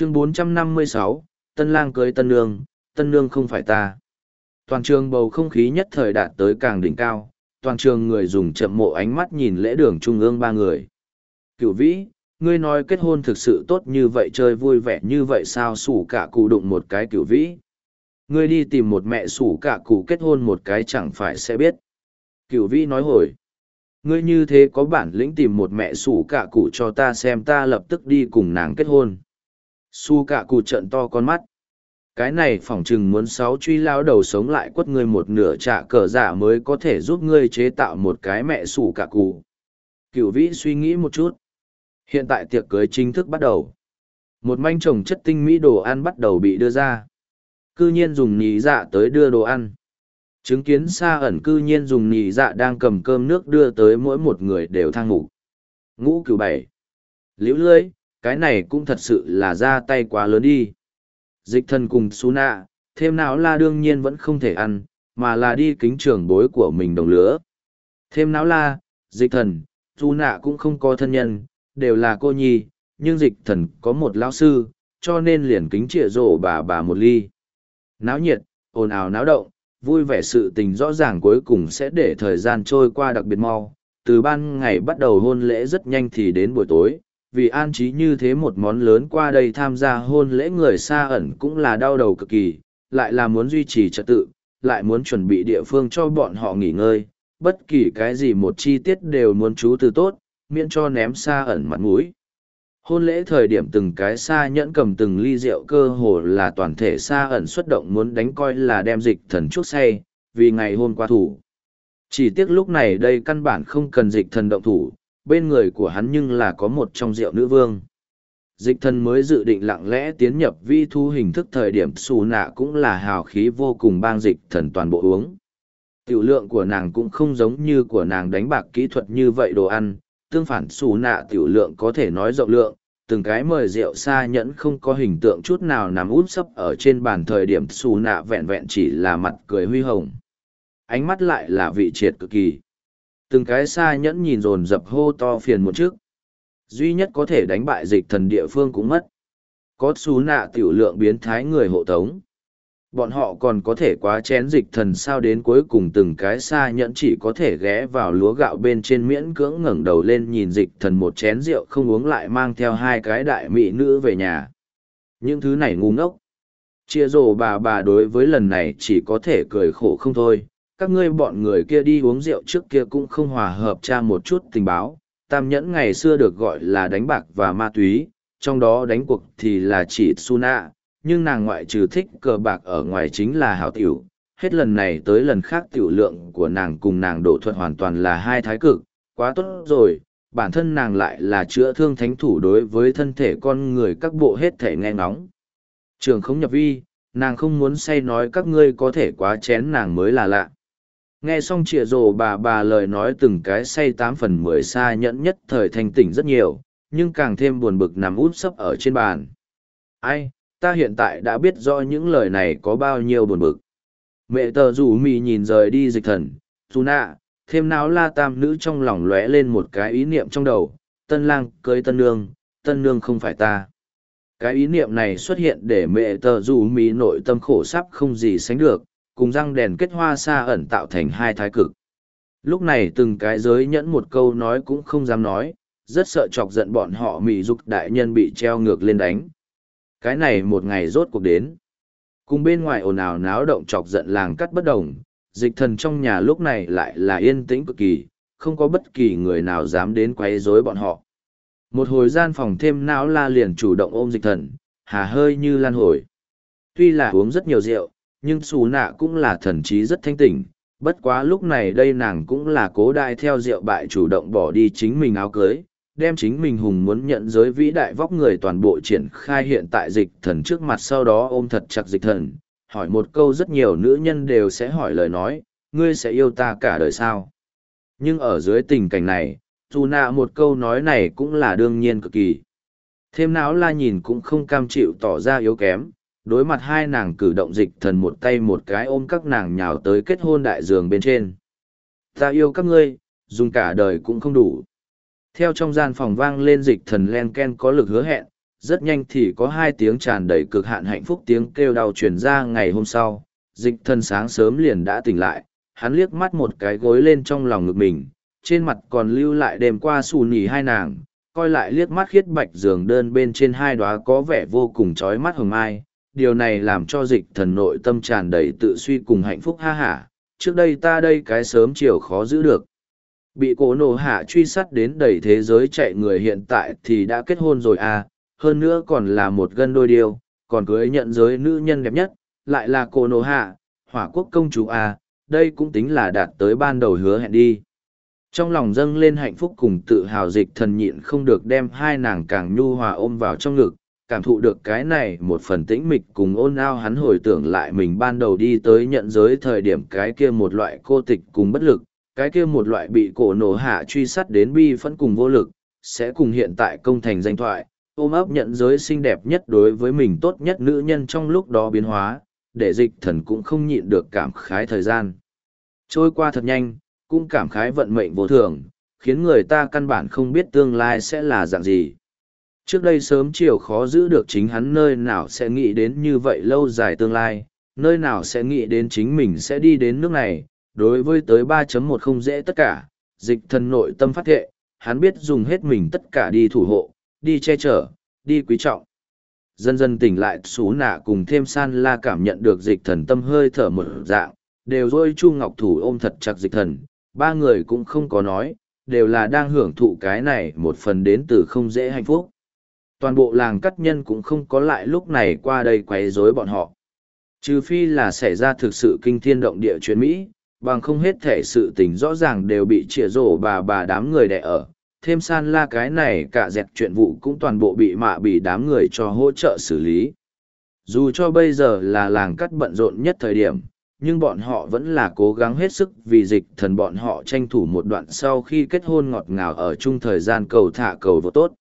chương 456, tân lang cưới tân nương, tân nương không phải ta. Toàn trường bầu không khí nhất thời đạt tới càng đỉnh cao, toàn trường người dùng chậm mộ ánh mắt nhìn lễ đường trung ương ba người. Cửu vĩ, ngươi nói kết hôn thực sự tốt như vậy chơi vui vẻ như vậy sao sủ cả cụ đụng một cái cửu vĩ. Ngươi đi tìm một mẹ sủ cả cụ kết hôn một cái chẳng phải sẽ biết. Cửu vĩ nói hồi. Ngươi như thế có bản lĩnh tìm một mẹ sủ cả cụ cho ta xem ta lập tức đi cùng nàng kết hôn. Su cả cụ trận to con mắt. Cái này phỏng chừng muốn sáu truy lao đầu sống lại quất ngươi một nửa trả cờ giả mới có thể giúp ngươi chế tạo một cái mẹ sủ cả cụ. Cửu vĩ suy nghĩ một chút. Hiện tại tiệc cưới chính thức bắt đầu. Một manh trồng chất tinh mỹ đồ ăn bắt đầu bị đưa ra. Cư nhiên dùng nhì dạ tới đưa đồ ăn. Chứng kiến xa ẩn cư nhiên dùng nhì dạ đang cầm cơm nước đưa tới mỗi một người đều thang ngủ. Ngũ cửu bảy. Liễu lưới, cái này cũng thật sự là ra tay quá lớn đi. Dịch thần cùng su nạ, thêm não la đương nhiên vẫn không thể ăn, mà là đi kính trưởng bối của mình đồng lứa. Thêm não la, dịch thần, su nạ cũng không có thân nhân, đều là cô nhi, nhưng dịch thần có một lão sư, cho nên liền kính trịa rổ bà bà một ly. Náo nhiệt, ồn ào náo động, vui vẻ sự tình rõ ràng cuối cùng sẽ để thời gian trôi qua đặc biệt mau. Từ ban ngày bắt đầu hôn lễ rất nhanh thì đến buổi tối, vì an trí như thế một món lớn qua đây tham gia hôn lễ người xa ẩn cũng là đau đầu cực kỳ, lại là muốn duy trì trật tự, lại muốn chuẩn bị địa phương cho bọn họ nghỉ ngơi, bất kỳ cái gì một chi tiết đều muốn chú từ tốt, miễn cho ném xa ẩn mặt mũi. Hôn lễ thời điểm từng cái xa nhẫn cầm từng ly rượu cơ hồ là toàn thể xa ẩn xuất động muốn đánh coi là đem dịch thần chuốc say, vì ngày hôm qua thủ. Chỉ tiếc lúc này đây căn bản không cần dịch thần động thủ, bên người của hắn nhưng là có một trong rượu nữ vương. Dịch thần mới dự định lặng lẽ tiến nhập vi thu hình thức thời điểm xù nạ cũng là hào khí vô cùng bang dịch thần toàn bộ uống. Tiểu lượng của nàng cũng không giống như của nàng đánh bạc kỹ thuật như vậy đồ ăn, tương phản xù nạ tiểu lượng có thể nói rộng lượng, từng cái mời rượu xa nhẫn không có hình tượng chút nào nằm út sấp ở trên bàn thời điểm xù nạ vẹn vẹn chỉ là mặt cười huy hồng. Ánh mắt lại là vị triệt cực kỳ. Từng cái xa nhẫn nhìn dồn dập hô to phiền một trước. Duy nhất có thể đánh bại dịch thần địa phương cũng mất. Có xú nạ tiểu lượng biến thái người hộ tống bọn họ còn có thể quá chén dịch thần sao đến cuối cùng từng cái xa nhẫn chỉ có thể ghé vào lúa gạo bên trên miễn cưỡng ngẩng đầu lên nhìn dịch thần một chén rượu không uống lại mang theo hai cái đại mỹ nữ về nhà những thứ này ngu ngốc chia rổ bà bà đối với lần này chỉ có thể cười khổ không thôi các ngươi bọn người kia đi uống rượu trước kia cũng không hòa hợp tra một chút tình báo tam nhẫn ngày xưa được gọi là đánh bạc và ma túy trong đó đánh cuộc thì là chỉ suna nhưng nàng ngoại trừ thích cờ bạc ở ngoài chính là hảo tiểu. Hết lần này tới lần khác tiểu lượng của nàng cùng nàng độ thuật hoàn toàn là hai thái cực, quá tốt rồi, bản thân nàng lại là chữa thương thánh thủ đối với thân thể con người các bộ hết thể nghe ngóng. Trường không nhập vi, nàng không muốn say nói các ngươi có thể quá chén nàng mới là lạ. Nghe xong chịa rồ bà bà lời nói từng cái say tám phần mười xa nhẫn nhất thời thành tỉnh rất nhiều, nhưng càng thêm buồn bực nằm út sấp ở trên bàn. Ai, ta hiện tại đã biết rõ những lời này có bao nhiêu buồn bực. Mẹ tờ rủ mì nhìn rời đi dịch thần, dù nạ, thêm náo la tam nữ trong lòng lóe lên một cái ý niệm trong đầu, tân lang cưới tân nương, tân nương không phải ta. Cái ý niệm này xuất hiện để mẹ tờ rủ mì nội tâm khổ sắp không gì sánh được, cùng răng đèn kết hoa xa ẩn tạo thành hai thái cực. Lúc này từng cái giới nhẫn một câu nói cũng không dám nói, rất sợ chọc giận bọn họ mị dục đại nhân bị treo ngược lên đánh. Cái này một ngày rốt cuộc đến. Cùng bên ngoài ồn ào náo động chọc giận làng cắt bất đồng, dịch thần trong nhà lúc này lại là yên tĩnh cực kỳ, không có bất kỳ người nào dám đến quấy rối bọn họ. Một hồi gian phòng thêm não la liền chủ động ôm dịch thần, hà hơi như lan hồi. Tuy là uống rất nhiều rượu, nhưng xù nạ cũng là thần trí rất thanh tỉnh, bất quá lúc này đây nàng cũng là cố đại theo rượu bại chủ động bỏ đi chính mình áo cưới, đem chính mình hùng muốn nhận giới vĩ đại vóc người toàn bộ triển khai hiện tại dịch thần trước mặt sau đó ôm thật chặt dịch thần, hỏi một câu rất nhiều nữ nhân đều sẽ hỏi lời nói, ngươi sẽ yêu ta cả đời sao? Nhưng ở dưới tình cảnh này, dù nạ một câu nói này cũng là đương nhiên cực kỳ. Thêm não la nhìn cũng không cam chịu tỏ ra yếu kém, đối mặt hai nàng cử động dịch thần một tay một cái ôm các nàng nhào tới kết hôn đại giường bên trên. Ta yêu các ngươi, dùng cả đời cũng không đủ. Theo trong gian phòng vang lên dịch thần len ken có lực hứa hẹn, rất nhanh thì có hai tiếng tràn đầy cực hạn hạnh phúc tiếng kêu đau truyền ra ngày hôm sau dịch thần sáng sớm liền đã tỉnh lại hắn liếc mắt một cái gối lên trong lòng ngực mình trên mặt còn lưu lại đêm qua xù nhì hai nàng coi lại liếc mắt khiết bạch giường đơn bên trên hai đóa có vẻ vô cùng chói mắt hồng mai điều này làm cho dịch thần nội tâm tràn đầy tự suy cùng hạnh phúc ha hả. Trước đây ta đây cái sớm chiều khó giữ được. Bị cổ nổ hạ truy sát đến đầy thế giới chạy người hiện tại thì đã kết hôn rồi à. Hơn nữa còn là một gân đôi điêu, còn cưới nhận giới nữ nhân đẹp nhất, lại là cổ nổ hạ, hỏa quốc công chúa à. Đây cũng tính là đạt tới ban đầu hứa hẹn đi. Trong lòng dâng lên hạnh phúc cùng tự hào dịch thần nhịn không được đem hai nàng càng nhu hòa ôm vào trong ngực cảm thụ được cái này một phần tĩnh mịch cùng ôn ao hắn hồi tưởng lại mình ban đầu đi tới nhận giới thời điểm cái kia một loại cô tịch cùng bất lực, cái kia một loại bị cổ nổ hạ truy sát đến bi phẫn cùng vô lực, sẽ cùng hiện tại công thành danh thoại, ôm ấp nhận giới xinh đẹp nhất đối với mình tốt nhất nữ nhân trong lúc đó biến hóa, để dịch thần cũng không nhịn được cảm khái thời gian. Trôi qua thật nhanh, cũng cảm khái vận mệnh vô thường, khiến người ta căn bản không biết tương lai sẽ là dạng gì trước đây sớm chiều khó giữ được chính hắn nơi nào sẽ nghĩ đến như vậy lâu dài tương lai, nơi nào sẽ nghĩ đến chính mình sẽ đi đến nước này. Đối với tới 3.1 không dễ tất cả, dịch thần nội tâm phát thệ, hắn biết dùng hết mình tất cả đi thủ hộ, đi che chở, đi quý trọng. Dần dần tỉnh lại, xú nạ cùng thêm san la cảm nhận được dịch thần tâm hơi thở một dạng, đều rôi chu ngọc thủ ôm thật chặt dịch thần. Ba người cũng không có nói, đều là đang hưởng thụ cái này một phần đến từ không dễ hạnh phúc toàn bộ làng cắt nhân cũng không có lại lúc này qua đây quấy rối bọn họ. Trừ phi là xảy ra thực sự kinh thiên động địa chuyến Mỹ, bằng không hết thể sự tình rõ ràng đều bị trịa rổ bà bà đám người đẻ ở. Thêm san la cái này cả dẹt chuyện vụ cũng toàn bộ bị mạ bị đám người cho hỗ trợ xử lý. Dù cho bây giờ là làng cắt bận rộn nhất thời điểm, nhưng bọn họ vẫn là cố gắng hết sức vì dịch thần bọn họ tranh thủ một đoạn sau khi kết hôn ngọt ngào ở chung thời gian cầu thả cầu vô tốt